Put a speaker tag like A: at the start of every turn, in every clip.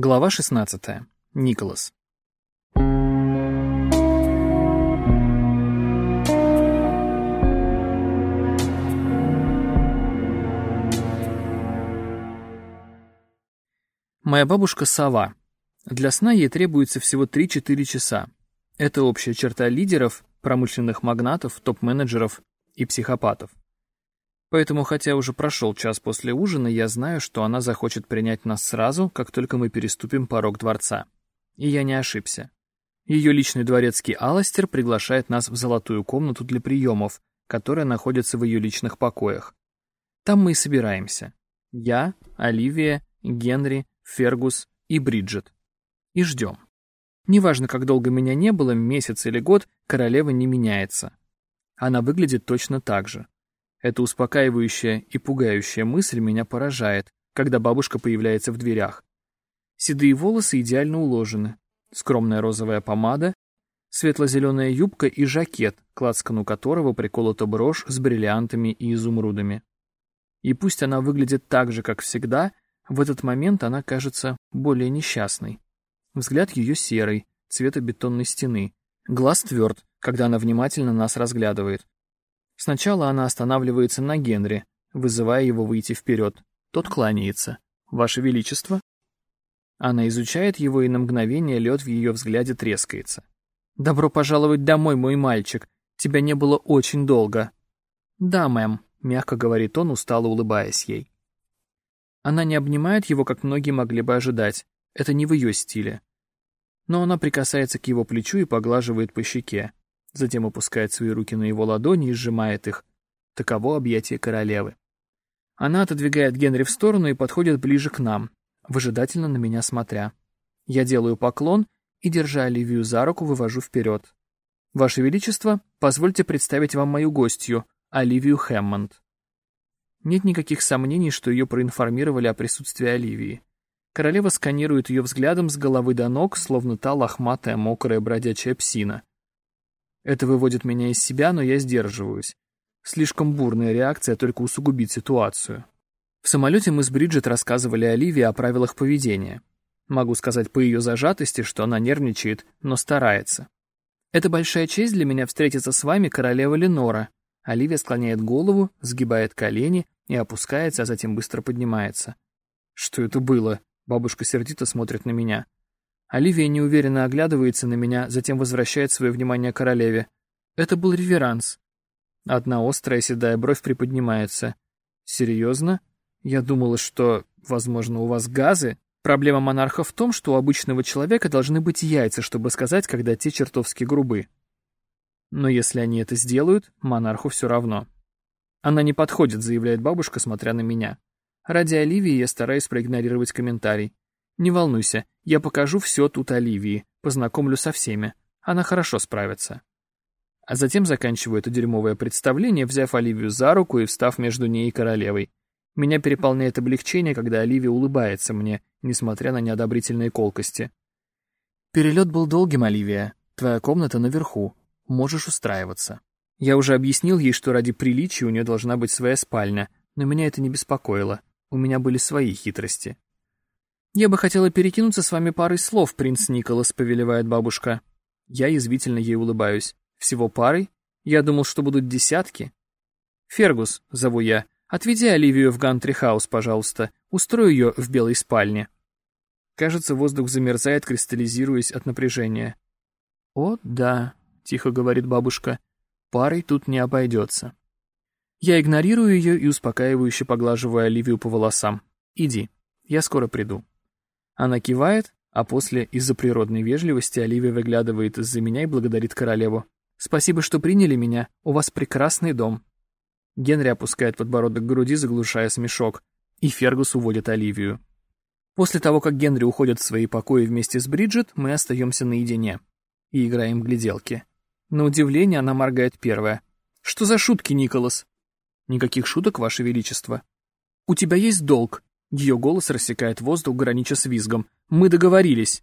A: Глава 16. Николас. Моя бабушка — сова. Для сна ей требуется всего 3-4 часа. Это общая черта лидеров, промышленных магнатов, топ-менеджеров и психопатов. Поэтому, хотя уже прошел час после ужина, я знаю, что она захочет принять нас сразу, как только мы переступим порог дворца. И я не ошибся. Ее личный дворецкий Аластер приглашает нас в золотую комнату для приемов, которая находится в ее личных покоях. Там мы и собираемся. Я, Оливия, Генри, Фергус и Бриджит. И ждем. Неважно, как долго меня не было, месяц или год, королева не меняется. Она выглядит точно так же. Эта успокаивающая и пугающая мысль меня поражает, когда бабушка появляется в дверях. Седые волосы идеально уложены, скромная розовая помада, светло-зеленая юбка и жакет, к лацкану которого приколота брошь с бриллиантами и изумрудами. И пусть она выглядит так же, как всегда, в этот момент она кажется более несчастной. Взгляд ее серый, цвета бетонной стены. Глаз тверд, когда она внимательно нас разглядывает. Сначала она останавливается на Генри, вызывая его выйти вперед. Тот кланяется. «Ваше Величество?» Она изучает его, и на мгновение лед в ее взгляде трескается. «Добро пожаловать домой, мой мальчик. Тебя не было очень долго». «Да, мэм», — мягко говорит он, устало улыбаясь ей. Она не обнимает его, как многие могли бы ожидать. Это не в ее стиле. Но она прикасается к его плечу и поглаживает по щеке затем опускает свои руки на его ладони и сжимает их. Таково объятие королевы. Она отодвигает Генри в сторону и подходит ближе к нам, выжидательно на меня смотря. Я делаю поклон и, держа Оливию за руку, вывожу вперед. «Ваше Величество, позвольте представить вам мою гостью, Оливию Хэммонд». Нет никаких сомнений, что ее проинформировали о присутствии Оливии. Королева сканирует ее взглядом с головы до ног, словно та лохматая, мокрая, бродячая псина. Это выводит меня из себя, но я сдерживаюсь. Слишком бурная реакция только усугубит ситуацию. В самолете мы с Бриджит рассказывали Оливии о правилах поведения. Могу сказать по ее зажатости, что она нервничает, но старается. «Это большая честь для меня встретиться с вами, королева Ленора». Оливия склоняет голову, сгибает колени и опускается, а затем быстро поднимается. «Что это было?» Бабушка сердито смотрит на меня. Оливия неуверенно оглядывается на меня, затем возвращает свое внимание королеве. Это был реверанс. Одна острая седая бровь приподнимается. «Серьезно? Я думала, что, возможно, у вас газы? Проблема монарха в том, что у обычного человека должны быть яйца, чтобы сказать, когда те чертовски грубы. Но если они это сделают, монарху все равно. Она не подходит, заявляет бабушка, смотря на меня. Ради Оливии я стараюсь проигнорировать комментарий. Не волнуйся, я покажу все тут Оливии, познакомлю со всеми. Она хорошо справится. А затем заканчиваю это дерьмовое представление, взяв Оливию за руку и встав между ней и королевой. Меня переполняет облегчение, когда Оливия улыбается мне, несмотря на неодобрительные колкости. Перелет был долгим, Оливия. Твоя комната наверху. Можешь устраиваться. Я уже объяснил ей, что ради приличия у нее должна быть своя спальня, но меня это не беспокоило. У меня были свои хитрости. «Я бы хотела перекинуться с вами парой слов, принц Николас», — повелевает бабушка. Я язвительно ей улыбаюсь. «Всего парой? Я думал, что будут десятки». «Фергус», — зову я, — «отведи Оливию в Гантри-хаус, пожалуйста. Устрой ее в белой спальне». Кажется, воздух замерзает, кристаллизируясь от напряжения. «О, да», — тихо говорит бабушка, — «парой тут не обойдется». Я игнорирую ее и успокаивающе поглаживаю Оливию по волосам. «Иди, я скоро приду». Она кивает, а после, из-за природной вежливости, Оливия выглядывает из-за меня и благодарит королеву. «Спасибо, что приняли меня. У вас прекрасный дом». Генри опускает подбородок к груди, заглушая смешок, и Фергус уводит Оливию. После того, как Генри уходит в свои покои вместе с Бриджит, мы остаемся наедине и играем в гляделки. На удивление она моргает первая. «Что за шутки, Николас?» «Никаких шуток, Ваше Величество». «У тебя есть долг. Ее голос рассекает воздух, гранича с визгом. «Мы договорились!»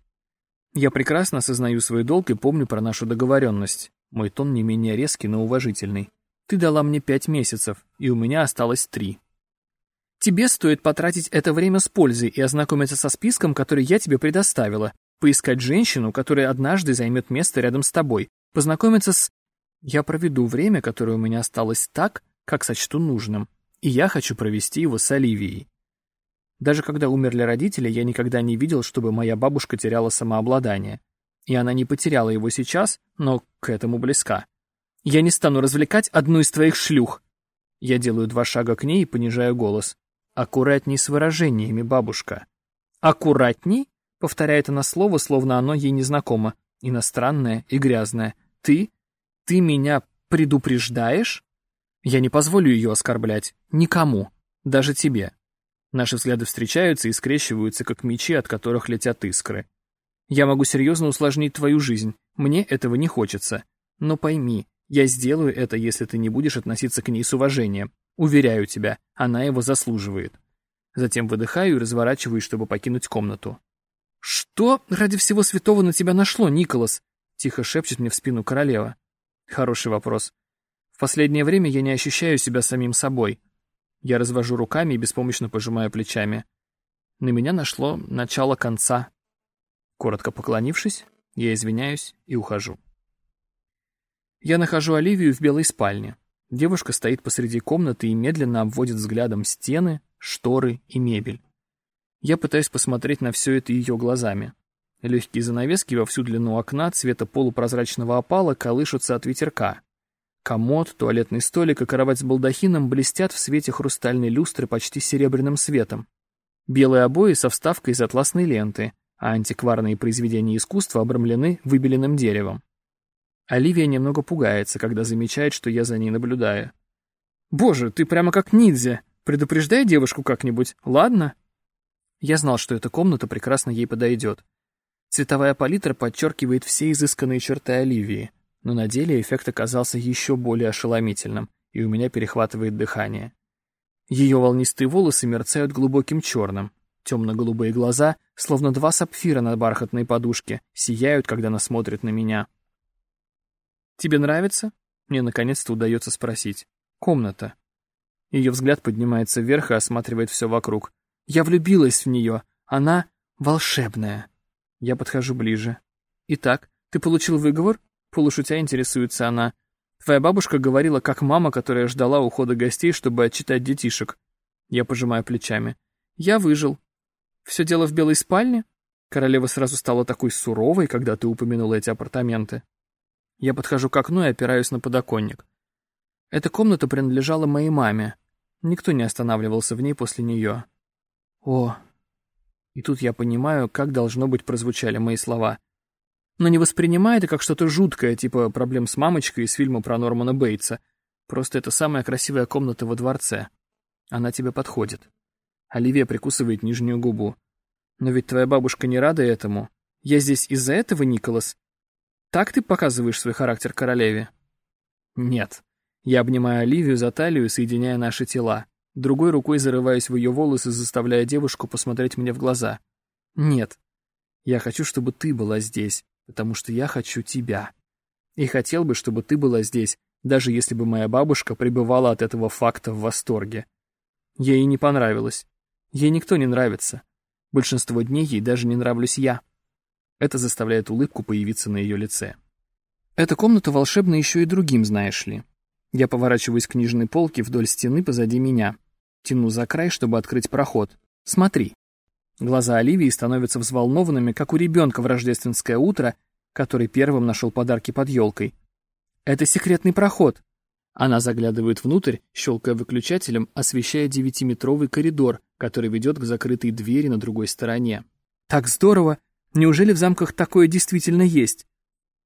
A: Я прекрасно осознаю свой долг и помню про нашу договоренность. Мой тон не менее резкий, но уважительный. Ты дала мне пять месяцев, и у меня осталось три. Тебе стоит потратить это время с пользой и ознакомиться со списком, который я тебе предоставила, поискать женщину, которая однажды займет место рядом с тобой, познакомиться с... Я проведу время, которое у меня осталось так, как сочту нужным, и я хочу провести его с Оливией. Даже когда умерли родители, я никогда не видел, чтобы моя бабушка теряла самообладание. И она не потеряла его сейчас, но к этому близка. Я не стану развлекать одну из твоих шлюх. Я делаю два шага к ней и понижаю голос. Аккуратней с выражениями, бабушка. Аккуратней? Повторяет она слово, словно оно ей незнакомо. Иностранное и грязное. Ты? Ты меня предупреждаешь? Я не позволю ее оскорблять. Никому. Даже тебе. Наши взгляды встречаются и скрещиваются, как мечи, от которых летят искры. Я могу серьезно усложнить твою жизнь. Мне этого не хочется. Но пойми, я сделаю это, если ты не будешь относиться к ней с уважением. Уверяю тебя, она его заслуживает. Затем выдыхаю и разворачиваюсь, чтобы покинуть комнату. «Что ради всего святого на тебя нашло, Николас?» — тихо шепчет мне в спину королева. Хороший вопрос. В последнее время я не ощущаю себя самим собой. Я развожу руками и беспомощно пожимаю плечами. На меня нашло начало конца. Коротко поклонившись, я извиняюсь и ухожу. Я нахожу Оливию в белой спальне. Девушка стоит посреди комнаты и медленно обводит взглядом стены, шторы и мебель. Я пытаюсь посмотреть на все это ее глазами. Легкие занавески во всю длину окна цвета полупрозрачного опала колышутся от ветерка. Комод, туалетный столик и кровать с балдахином блестят в свете хрустальной люстры почти серебряным светом. Белые обои со вставкой из атласной ленты, а антикварные произведения искусства обрамлены выбеленным деревом. Оливия немного пугается, когда замечает, что я за ней наблюдаю. «Боже, ты прямо как ниндзя! Предупреждай девушку как-нибудь, ладно?» Я знал, что эта комната прекрасно ей подойдет. Цветовая палитра подчеркивает все изысканные черты Оливии, но на деле эффект оказался еще более ошеломительным, и у меня перехватывает дыхание. Ее волнистые волосы мерцают глубоким черным, темно-голубые глаза, словно два сапфира на бархатной подушке, сияют, когда она смотрит на меня. «Тебе нравится?» Мне наконец-то удается спросить. «Комната». Ее взгляд поднимается вверх и осматривает все вокруг. «Я влюбилась в нее. Она волшебная». Я подхожу ближе. «Итак, ты получил выговор?» Полушутя интересуется она. Твоя бабушка говорила, как мама, которая ждала ухода гостей, чтобы отчитать детишек. Я пожимаю плечами. Я выжил. Все дело в белой спальне? Королева сразу стала такой суровой, когда ты упомянула эти апартаменты. Я подхожу к окну и опираюсь на подоконник. Эта комната принадлежала моей маме. Никто не останавливался в ней после нее. О! И тут я понимаю, как должно быть прозвучали мои слова но не воспринимай это как что-то жуткое, типа проблем с мамочкой из фильма про Нормана Бейтса. Просто это самая красивая комната во дворце. Она тебе подходит. Оливия прикусывает нижнюю губу. Но ведь твоя бабушка не рада этому. Я здесь из-за этого, Николас? Так ты показываешь свой характер королеве? Нет. Я обнимаю Оливию за талию, соединяя наши тела. Другой рукой зарываюсь в ее волосы, заставляя девушку посмотреть мне в глаза. Нет. Я хочу, чтобы ты была здесь потому что я хочу тебя. И хотел бы, чтобы ты была здесь, даже если бы моя бабушка пребывала от этого факта в восторге. Ей не понравилось. Ей никто не нравится. Большинство дней ей даже не нравлюсь я. Это заставляет улыбку появиться на ее лице. Эта комната волшебна еще и другим, знаешь ли. Я поворачиваюсь к книжной полке вдоль стены позади меня. Тяну за край, чтобы открыть проход. Смотри. Глаза Оливии становятся взволнованными, как у ребенка в рождественское утро, который первым нашел подарки под елкой. «Это секретный проход!» Она заглядывает внутрь, щелкая выключателем, освещая девятиметровый коридор, который ведет к закрытой двери на другой стороне. «Так здорово! Неужели в замках такое действительно есть?»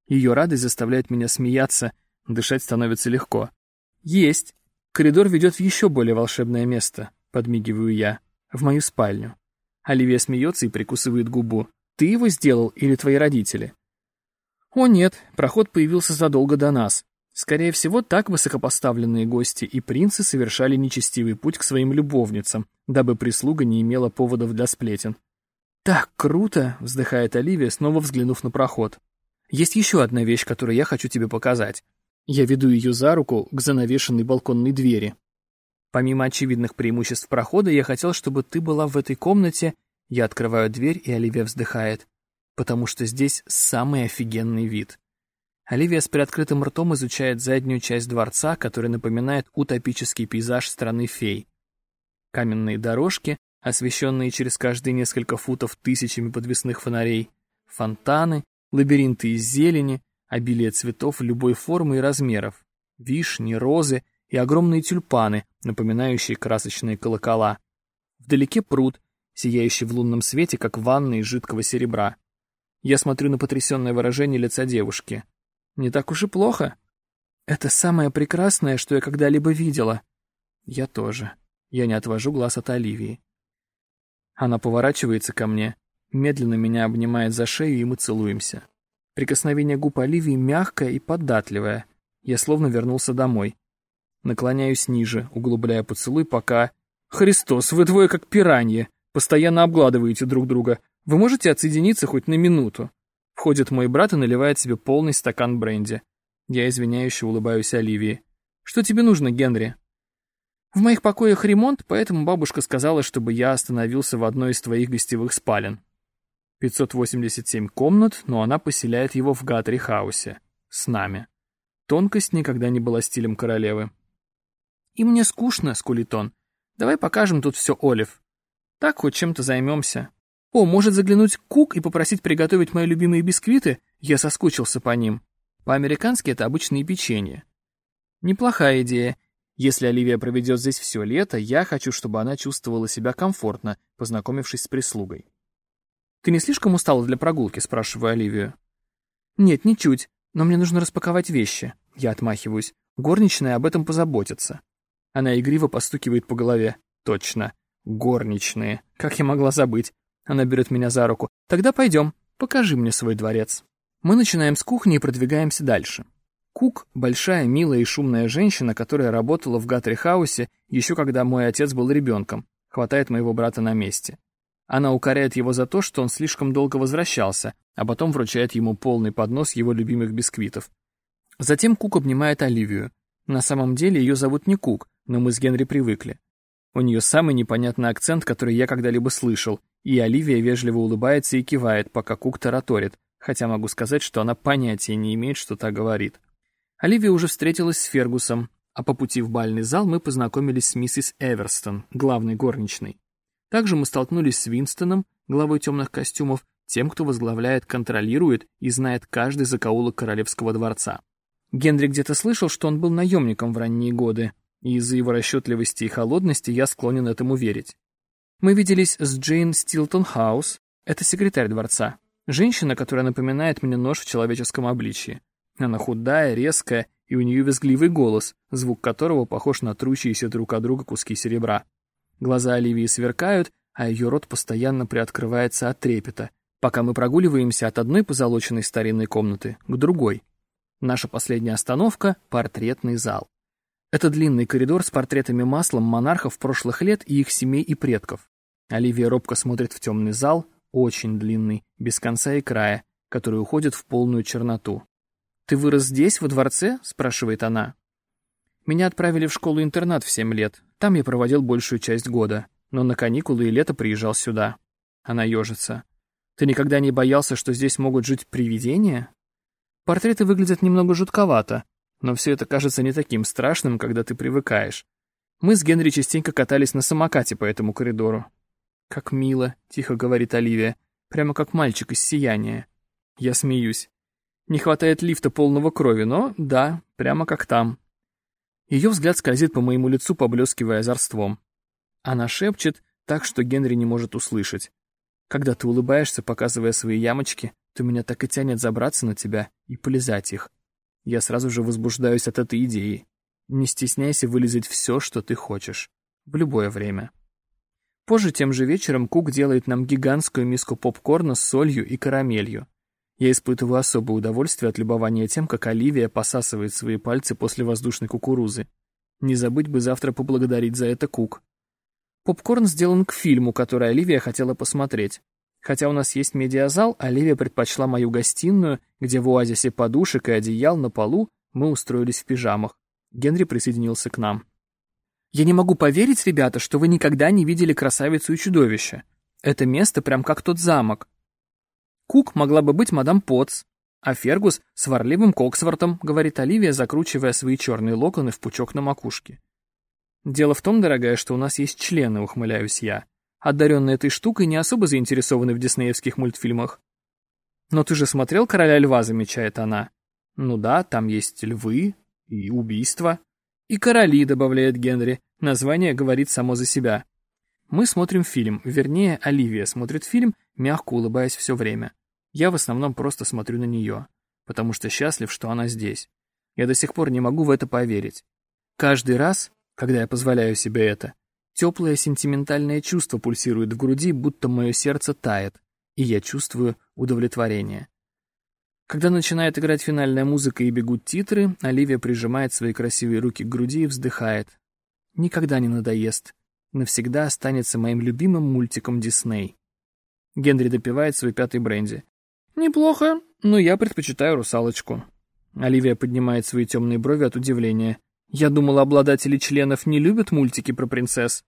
A: Ее радость заставляет меня смеяться, дышать становится легко. «Есть! Коридор ведет в еще более волшебное место», — подмигиваю я, — «в мою спальню». Оливия смеется и прикусывает губу. «Ты его сделал или твои родители?» «О нет, проход появился задолго до нас. Скорее всего, так высокопоставленные гости и принцы совершали нечестивый путь к своим любовницам, дабы прислуга не имела поводов для сплетен. «Так круто!» — вздыхает Оливия, снова взглянув на проход. «Есть еще одна вещь, которую я хочу тебе показать. Я веду ее за руку к занавешенной балконной двери. Помимо очевидных преимуществ прохода, я хотел, чтобы ты была в этой комнате. Я открываю дверь, и Оливия вздыхает. Потому что здесь самый офигенный вид. Оливия с приоткрытым ртом изучает заднюю часть дворца, который напоминает утопический пейзаж страны фей. Каменные дорожки, освещенные через каждые несколько футов тысячами подвесных фонарей, фонтаны, лабиринты из зелени, обилие цветов любой формы и размеров, вишни, розы и огромные тюльпаны, напоминающие красочные колокола. Вдалеке пруд, сияющий в лунном свете, как ванна из жидкого серебра. Я смотрю на потрясенное выражение лица девушки. Не так уж и плохо. Это самое прекрасное, что я когда-либо видела. Я тоже. Я не отвожу глаз от Оливии. Она поворачивается ко мне, медленно меня обнимает за шею, и мы целуемся. Прикосновение губ Оливии мягкое и податливое. Я словно вернулся домой. Наклоняюсь ниже, углубляя поцелуй, пока... «Христос, вы двое как пираньи! Постоянно обгладываете друг друга. Вы можете отсоединиться хоть на минуту?» Входит мой брат и наливает себе полный стакан бренди. Я извиняюще улыбаюсь Оливии. «Что тебе нужно, Генри?» «В моих покоях ремонт, поэтому бабушка сказала, чтобы я остановился в одной из твоих гостевых спален. 587 комнат, но она поселяет его в Гатри-хаусе. С нами. Тонкость никогда не была стилем королевы. «И мне скучно», — скулит он. «Давай покажем тут все Олив. Так хоть чем-то займемся». О, может заглянуть Кук и попросить приготовить мои любимые бисквиты? Я соскучился по ним. По-американски это обычные печенья. Неплохая идея. Если Оливия проведет здесь все лето, я хочу, чтобы она чувствовала себя комфортно, познакомившись с прислугой. «Ты не слишком устала для прогулки?» — спрашиваю Оливию. «Нет, ничуть, но мне нужно распаковать вещи». Я отмахиваюсь. Горничная об этом позаботится. Она игриво постукивает по голове. «Точно. Горничные. Как я могла забыть? Она берет меня за руку. «Тогда пойдем, покажи мне свой дворец». Мы начинаем с кухни и продвигаемся дальше. Кук — большая, милая и шумная женщина, которая работала в Гатри-хаусе еще когда мой отец был ребенком, хватает моего брата на месте. Она укоряет его за то, что он слишком долго возвращался, а потом вручает ему полный поднос его любимых бисквитов. Затем Кук обнимает Оливию. На самом деле ее зовут не Кук, но мы с Генри привыкли. У нее самый непонятный акцент, который я когда-либо слышал, и Оливия вежливо улыбается и кивает, пока Кук тараторит, хотя могу сказать, что она понятия не имеет, что та говорит. Оливия уже встретилась с Фергусом, а по пути в бальный зал мы познакомились с миссис Эверстон, главной горничной. Также мы столкнулись с Винстоном, главой темных костюмов, тем, кто возглавляет, контролирует и знает каждый закоулок королевского дворца. Генри где-то слышал, что он был наемником в ранние годы, и из-за его расчетливости и холодности я склонен этому верить. Мы виделись с Джейн Стилтон Хаус, это секретарь дворца, женщина, которая напоминает мне нож в человеческом обличье. Она худая, резкая, и у нее визгливый голос, звук которого похож на трущиеся друг от друга куски серебра. Глаза Оливии сверкают, а ее рот постоянно приоткрывается от трепета, пока мы прогуливаемся от одной позолоченной старинной комнаты к другой. Наша последняя остановка — портретный зал. Это длинный коридор с портретами маслом монархов прошлых лет и их семей и предков. Оливия робко смотрит в темный зал, очень длинный, без конца и края, который уходит в полную черноту. «Ты вырос здесь, во дворце?» — спрашивает она. «Меня отправили в школу-интернат в семь лет. Там я проводил большую часть года, но на каникулы и лето приезжал сюда». Она ежится. «Ты никогда не боялся, что здесь могут жить привидения?» Портреты выглядят немного жутковато, но все это кажется не таким страшным, когда ты привыкаешь. Мы с Генри частенько катались на самокате по этому коридору. «Как мило», — тихо говорит Оливия, прямо как мальчик из сияния. Я смеюсь. Не хватает лифта полного крови, но да, прямо как там. Ее взгляд скользит по моему лицу, поблескивая озорством. Она шепчет так, что Генри не может услышать. Когда ты улыбаешься, показывая свои ямочки, то меня так и тянет забраться на тебя и полизать их. Я сразу же возбуждаюсь от этой идеи. Не стесняйся вылезать все, что ты хочешь. В любое время. Позже тем же вечером Кук делает нам гигантскую миску попкорна с солью и карамелью. Я испытываю особое удовольствие от любования тем, как Оливия посасывает свои пальцы после воздушной кукурузы. Не забыть бы завтра поблагодарить за это Кук. Попкорн сделан к фильму, который Оливия хотела посмотреть. Хотя у нас есть медиазал, Оливия предпочла мою гостиную, где в оазисе подушек и одеял на полу мы устроились в пижамах. Генри присоединился к нам. Я не могу поверить, ребята, что вы никогда не видели красавицу и чудовище. Это место прям как тот замок. Кук могла бы быть мадам Потс, а Фергус — сварливым Коксвортом, говорит Оливия, закручивая свои черные локоны в пучок на макушке. Дело в том, дорогая, что у нас есть члены, ухмыляюсь я. Одаренные этой штукой не особо заинтересованы в диснеевских мультфильмах. Но ты же смотрел «Короля льва», замечает она. Ну да, там есть львы и убийства. И короли, добавляет Генри. Название говорит само за себя. Мы смотрим фильм, вернее, Оливия смотрит фильм, мягко улыбаясь все время. Я в основном просто смотрю на нее, потому что счастлив, что она здесь. Я до сих пор не могу в это поверить. Каждый раз, когда я позволяю себе это, теплое сентиментальное чувство пульсирует в груди, будто мое сердце тает, и я чувствую удовлетворение. Когда начинает играть финальная музыка и бегут титры, Оливия прижимает свои красивые руки к груди и вздыхает. Никогда не надоест. Навсегда останется моим любимым мультиком Дисней. Генри допивает свой пятый бренди. «Неплохо, но я предпочитаю русалочку». Оливия поднимает свои темные брови от удивления. «Я думала, обладатели членов не любят мультики про принцесс».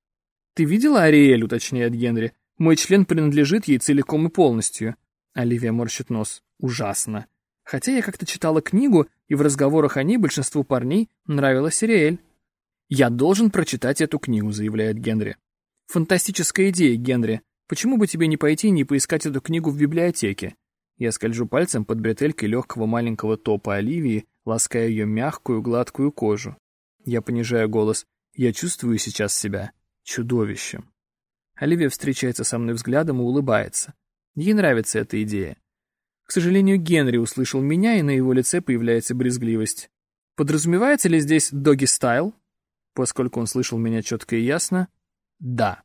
A: «Ты видела Ариэль?» — уточняет Генри. «Мой член принадлежит ей целиком и полностью». Оливия морщит нос. «Ужасно. Хотя я как-то читала книгу, и в разговорах о ней большинству парней нравилась Сириэль. «Я должен прочитать эту книгу», — заявляет Генри. «Фантастическая идея, Генри. Почему бы тебе не пойти и не поискать эту книгу в библиотеке?» Я скольжу пальцем под бретелькой легкого маленького топа Оливии, лаская ее мягкую, гладкую кожу. Я понижаю голос. Я чувствую сейчас себя чудовищем. Оливия встречается со мной взглядом и улыбается. Ей нравится эта идея. К сожалению, Генри услышал меня, и на его лице появляется брезгливость. Подразумевается ли здесь доги-стайл? Поскольку он слышал меня четко и ясно, да.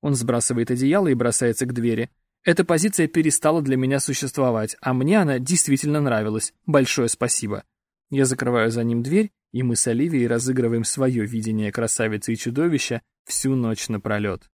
A: Он сбрасывает одеяло и бросается к двери. Эта позиция перестала для меня существовать, а мне она действительно нравилась. Большое спасибо. Я закрываю за ним дверь, и мы с Оливией разыгрываем свое видение красавицы и чудовища всю ночь напролет.